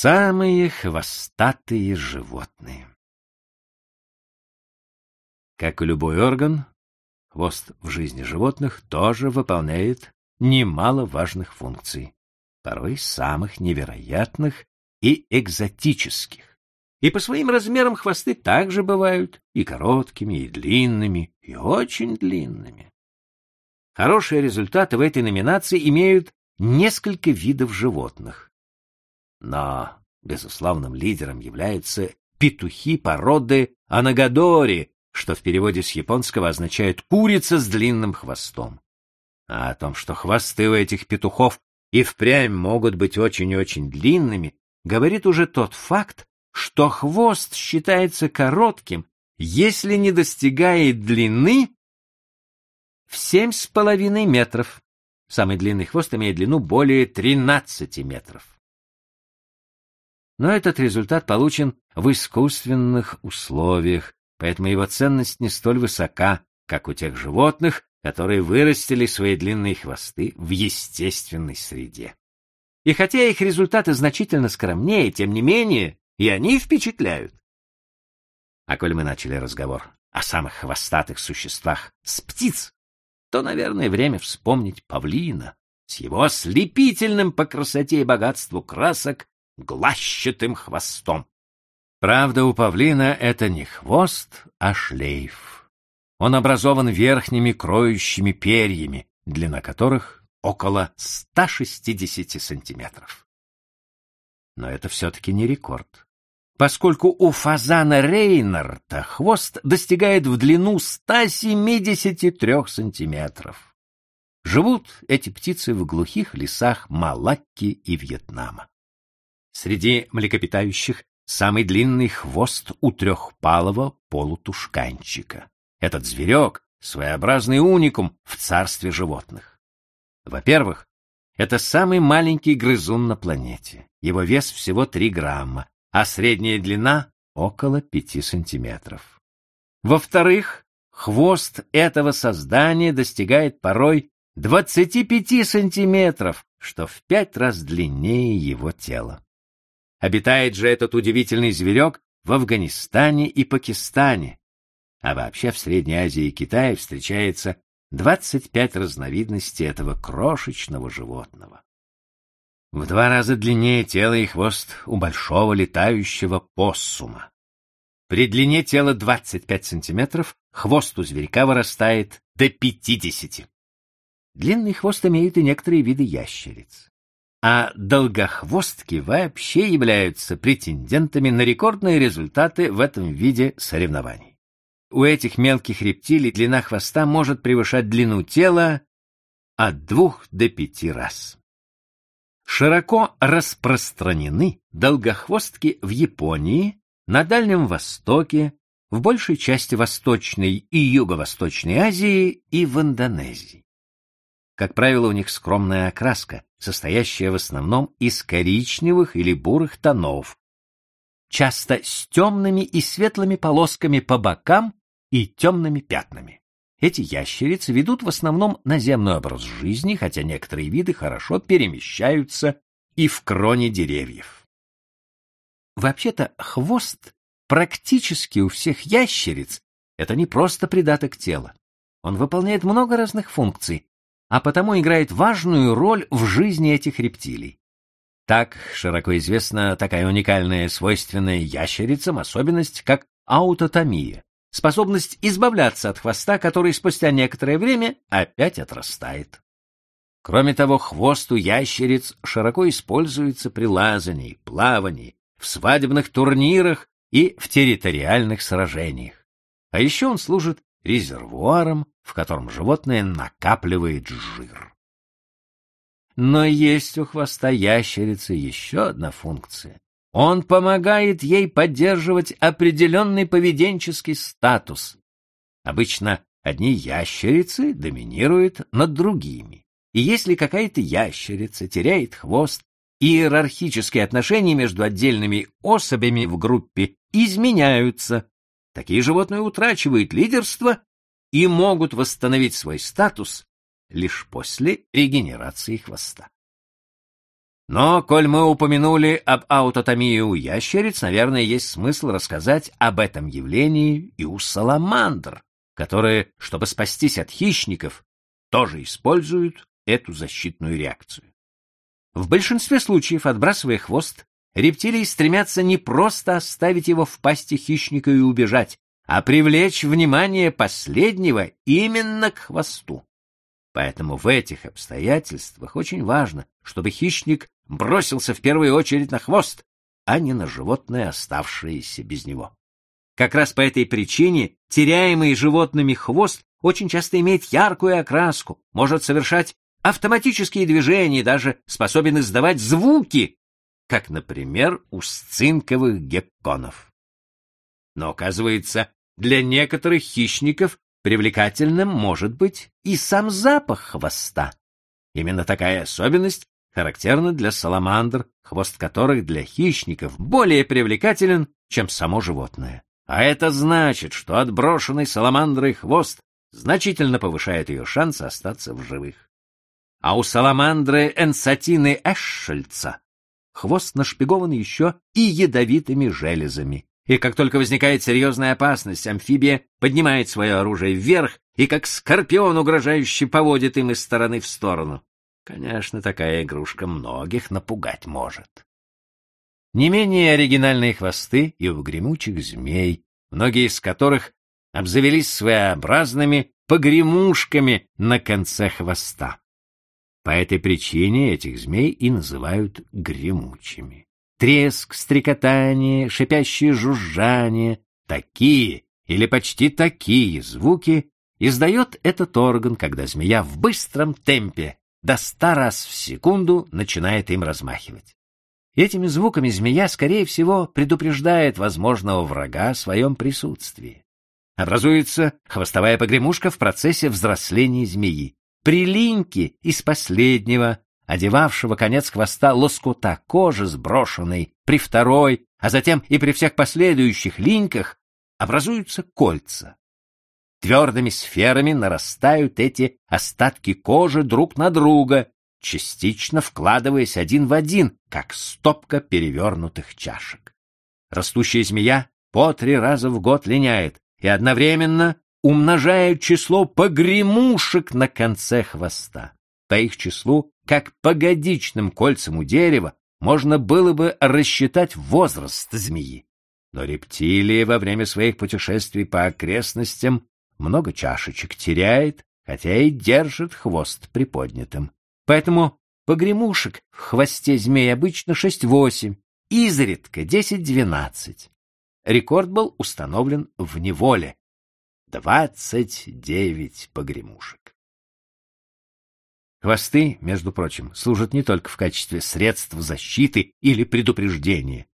Самые хвостатые животные. Как и любой орган, хвост в жизни животных тоже выполняет немало важных функций, порой самых невероятных и экзотических. И по своим размерам хвосты также бывают и короткими, и длинными, и очень длинными. Хорошие результаты в этой номинации имеют несколько видов животных. Но безусловным лидером являются петухи породы анагадори, что в переводе с японского означает «курица с длинным хвостом». А о том, что хвосты у этих петухов и впрямь могут быть очень и очень длинными, говорит уже тот факт, что хвост считается коротким, если не достигает длины в семь с половиной метров. Самый длинный хвост имеет длину более 13 метров но этот результат получен в искусственных условиях, поэтому его ценность не столь высока, как у тех животных, которые вырастили свои длинные хвосты в естественной среде. И хотя их результаты значительно скромнее, тем не менее, и они впечатляют. А коль мы начали разговор о самых хвостатых существах с птиц, то, наверное, время вспомнить павлина с его ослепительным по красоте и богатству красок глащатым хвостом. Правда, у павлина это не хвост, а шлейф. Он образован верхними кроющими перьями, длина которых около 160 сантиметров. Но это все-таки не рекорд, поскольку у фазана Рейнарта хвост достигает в длину 173 сантиметров. Живут эти птицы в глухих лесах Малакки и Вьетнама. Среди млекопитающих самый длинный хвост у трехпалого полутушканчика. Этот зверек — своеобразный уникум в царстве животных. Во-первых, это самый маленький грызун на планете. Его вес всего 3 грамма, а средняя длина — около 5 сантиметров. Во-вторых, хвост этого создания достигает порой 25 сантиметров, что в пять раз длиннее его тела. Обитает же этот удивительный зверек в Афганистане и Пакистане. А вообще в Средней Азии и Китае встречается 25 разновидностей этого крошечного животного. В два раза длиннее тело и хвост у большого летающего поссума. При длине тела 25 сантиметров хвост у зверька вырастает до 50. Длинный хвост имеют и некоторые виды ящериц а долгохвостки вообще являются претендентами на рекордные результаты в этом виде соревнований. У этих мелких рептилий длина хвоста может превышать длину тела от двух до пяти раз. Широко распространены долгохвостки в Японии, на Дальнем Востоке, в большей части Восточной и Юго-Восточной Азии и в Индонезии. Как правило, у них скромная окраска, состоящая в основном из коричневых или бурых тонов, часто с темными и светлыми полосками по бокам и темными пятнами. Эти ящерицы ведут в основном наземный образ жизни, хотя некоторые виды хорошо перемещаются и в кроне деревьев. Вообще-то хвост практически у всех ящериц это не просто придаток тела. Он выполняет много разных функций, а потому играет важную роль в жизни этих рептилий. Так широко известна такая уникальная свойственная ящерицам особенность, как аутотомия, способность избавляться от хвоста, который спустя некоторое время опять отрастает. Кроме того, хвост у ящериц широко используется при лазании, плавании, в свадебных турнирах и в территориальных сражениях. А еще он служит резервуаром, в котором животное накапливает жир. Но есть у хвоста ящерицы еще одна функция. Он помогает ей поддерживать определенный поведенческий статус. Обычно одни ящерицы доминируют над другими. И если какая-то ящерица теряет хвост, иерархические отношения между отдельными особями в группе изменяются, Такие животные утрачивают лидерство и могут восстановить свой статус лишь после регенерации хвоста. Но, коль мы упомянули об аутотомии у ящериц, наверное, есть смысл рассказать об этом явлении и у саламандр, которые, чтобы спастись от хищников, тоже используют эту защитную реакцию. В большинстве случаев, отбрасывая хвост, рептилии стремятся не просто оставить его в пасти хищника и убежать, а привлечь внимание последнего именно к хвосту. Поэтому в этих обстоятельствах очень важно, чтобы хищник бросился в первую очередь на хвост, а не на животное, оставшееся без него. Как раз по этой причине теряемый животными хвост очень часто имеет яркую окраску, может совершать автоматические движения и даже способен издавать звуки, как, например, у сцинковых гекконов. Но, оказывается, для некоторых хищников привлекательным может быть и сам запах хвоста. Именно такая особенность характерна для саламандр, хвост которых для хищников более привлекателен, чем само животное. А это значит, что отброшенный саламандрой хвост значительно повышает ее шансы остаться в живых. А у саламандры энсатины Эшшельца хвост нашпигован еще и ядовитыми железами. И как только возникает серьезная опасность, амфибия поднимает свое оружие вверх и как скорпион угрожающе поводит им из стороны в сторону. Конечно, такая игрушка многих напугать может. Не менее оригинальные хвосты и у гремучих змей, многие из которых обзавелись своеобразными погремушками на конце хвоста. По этой причине этих змей и называют гремучими. Треск, стрекотание, шипящее жужжание — такие или почти такие звуки издает этот орган, когда змея в быстром темпе до ста раз в секунду начинает им размахивать. Этими звуками змея, скорее всего, предупреждает возможного врага о своем присутствии. Образуется хвостовая погремушка в процессе взросления змеи. При линьке из последнего, одевавшего конец хвоста лоскута кожи, сброшенной при второй, а затем и при всех последующих линьках, образуются кольца. Твердыми сферами нарастают эти остатки кожи друг на друга, частично вкладываясь один в один, как стопка перевернутых чашек. Растущая змея по три раза в год линяет и одновременно умножает число погремушек на конце хвоста. По их числу, как по годичным кольцам у дерева, можно было бы рассчитать возраст змеи. Но рептилии во время своих путешествий по окрестностям много чашечек теряет, хотя и держит хвост приподнятым. Поэтому погремушек в хвосте змей обычно 6-8, изредка 10-12. Рекорд был установлен в неволе. 29 погремушек. Хвосты, между прочим, служат не только в качестве средств защиты или предупреждения,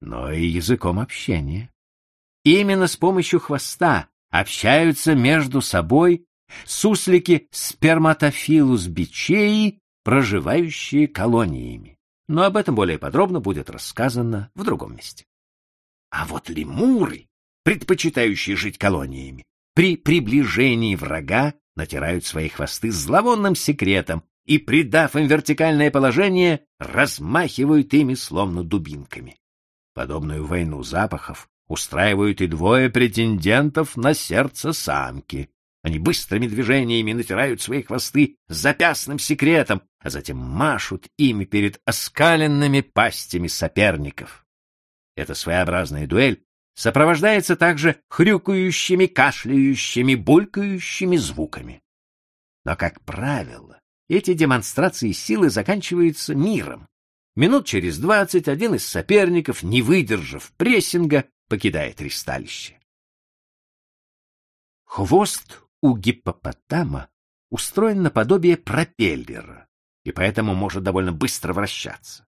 но и языком общения. Именно с помощью хвоста общаются между собой суслики сперматофилус бичеи, проживающие колониями. Но об этом более подробно будет рассказано в другом месте. А вот лемуры, предпочитающие жить колониями, при приближении врага натирают свои хвосты зловонным секретом и, придав им вертикальное положение, размахивают ими словно дубинками. Подобную войну запахов устраивают и двое претендентов на сердце самки. Они быстрыми движениями натирают свои хвосты запястным секретом, а затем машут ими перед оскаленными пастями соперников. Эта своеобразная дуэль сопровождается также хрюкающими, кашляющими, булькающими звуками. Но, как правило, эти демонстрации силы заканчиваются миром. Минут через двадцать один из соперников, не выдержав прессинга, покидает ристалище. Хвост у гиппопотама устроен наподобие пропеллера и поэтому может довольно быстро вращаться.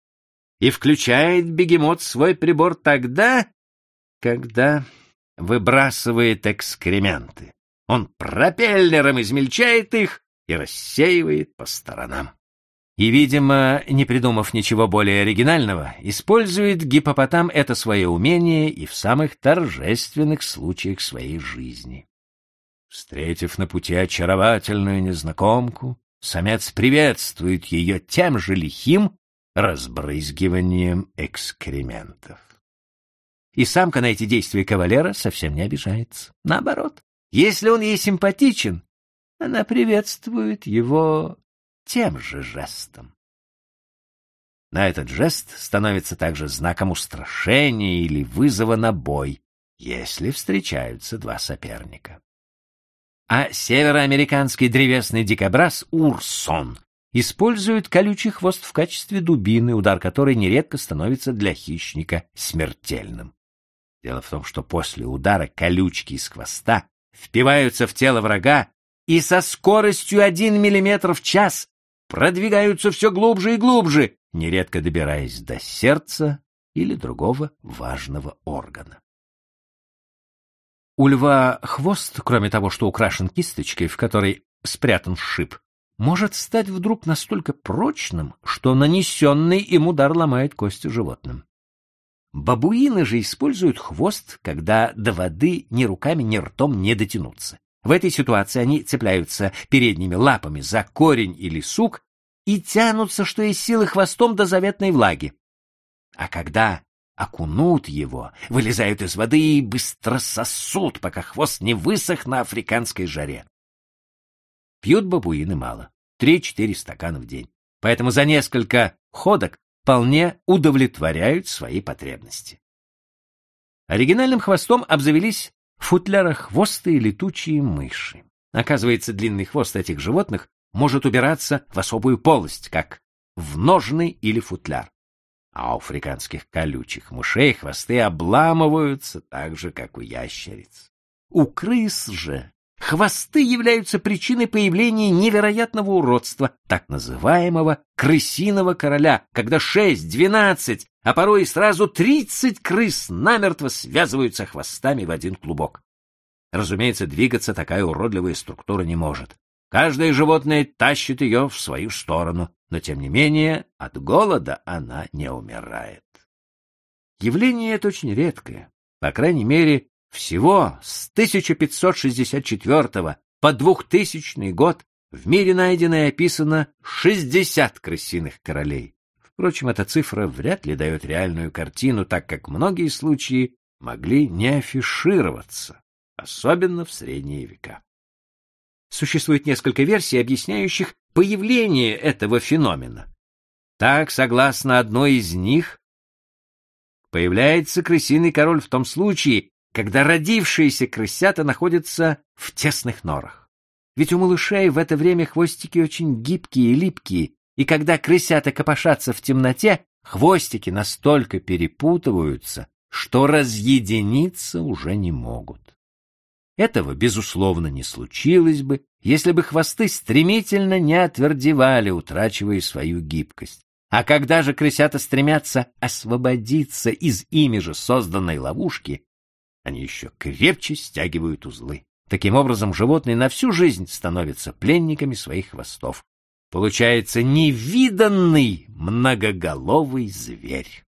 И включает бегемот свой прибор тогда, когда выбрасывает экскременты. Он пропеллером измельчает их и рассеивает по сторонам и, видимо, не придумав ничего более оригинального, использует гипопотам это свое умение и в самых торжественных случаях своей жизни. Встретив на пути очаровательную незнакомку, самец приветствует ее тем же лихим, разбрызгиванием экскрементов. И самка на эти действия кавалера совсем не обижается. Наоборот, если он ей симпатичен, она приветствует его тем же жестом. На этот жест становится также знаком устрашения или вызова на бой, если встречаются два соперника. А североамериканский древесный дикобраз Урсон использует колючий хвост в качестве дубины, удар которой нередко становится для хищника смертельным. Дело в том, что после удара колючки из хвоста впиваются в тело врага и со скоростью 1 мм в час продвигаются все глубже и глубже, нередко добираясь до сердца или другого важного органа. У льва хвост, кроме того, что украшен кисточкой, в которой спрятан шип, может стать вдруг настолько прочным, что нанесенный им удар ломает кости животным. Бабуины же используют хвост, когда до воды ни руками, ни ртом не дотянуться. В этой ситуации они цепляются передними лапами за корень или сук и тянутся, что из силы хвостом до заветной влаги. А когда окунут его, вылезают из воды и быстро сосут, пока хвост не высох на африканской жаре. Пьют бабуины мало, три-четыре стакана в день. Поэтому за несколько ходок вполне удовлетворяют свои потребности. Оригинальным хвостом обзавелись в летучие мыши. Оказывается, длинный хвост этих животных может убираться в особую полость, как в ножный или футляр а у африканских колючих мышей хвосты обламываются так же, как у ящериц. У крыс же хвосты являются причиной появления невероятного уродства, так называемого крысиного короля, когда шесть, двенадцать, а порой и сразу тридцать крыс намертво связываются хвостами в один клубок. Разумеется, двигаться такая уродливая структура не может. Каждое животное тащит ее в свою сторону, но тем не менее от голода она не умирает. Явление это очень редкое. По крайней мере, всего с 1564 по 2000 год в мире найдено и описано 60 крысиных королей. Впрочем, эта цифра вряд ли дает реальную картину, так как многие случаи могли не афишироваться, особенно в средние века. Существует несколько версий, объясняющих появление этого феномена. Так, согласно одной из них, появляется крысиный король в том случае, когда родившиеся крысята находятся в тесных норах. Ведь у малышей в это время хвостики очень гибкие и липкие, и когда крысята копошатся в темноте, хвостики настолько перепутываются, что разъединиться уже не могут. Этого, безусловно, не случилось бы, если бы хвосты стремительно не отвердевали, утрачивая свою гибкость. А когда же крысята стремятся освободиться из ими же созданной ловушки, они еще крепче стягивают узлы. Таким образом, животные на всю жизнь становятся пленниками своих хвостов. Получается невиданный многоголовый зверь.